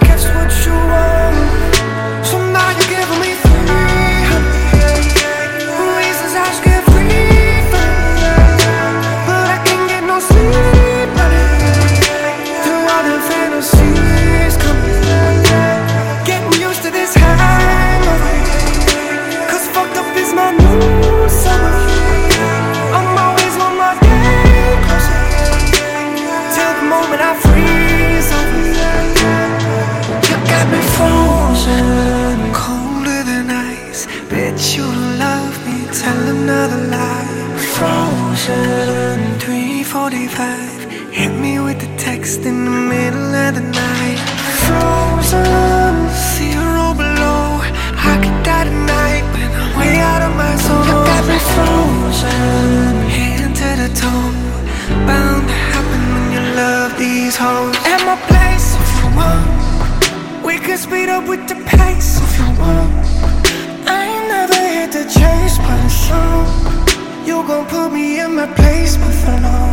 catch what you want. 45 Hit me with the text in the middle of the night. Frozen, zero below. I could die tonight, but I'm way out of my zone. You got me frozen, hand to the toe Bound to happen when you love these hoes. At my place if you want We could speed up with the pace if you want. I ain't never hit the chase, but it's You gon' put me in my place, but for now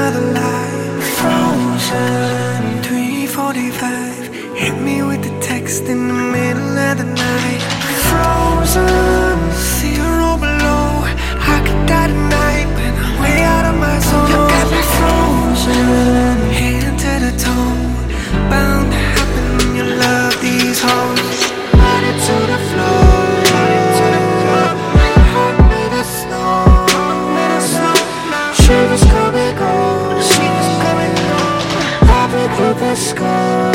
another life. Frozen 345 Hit me with the text in the middle of the night. the sky.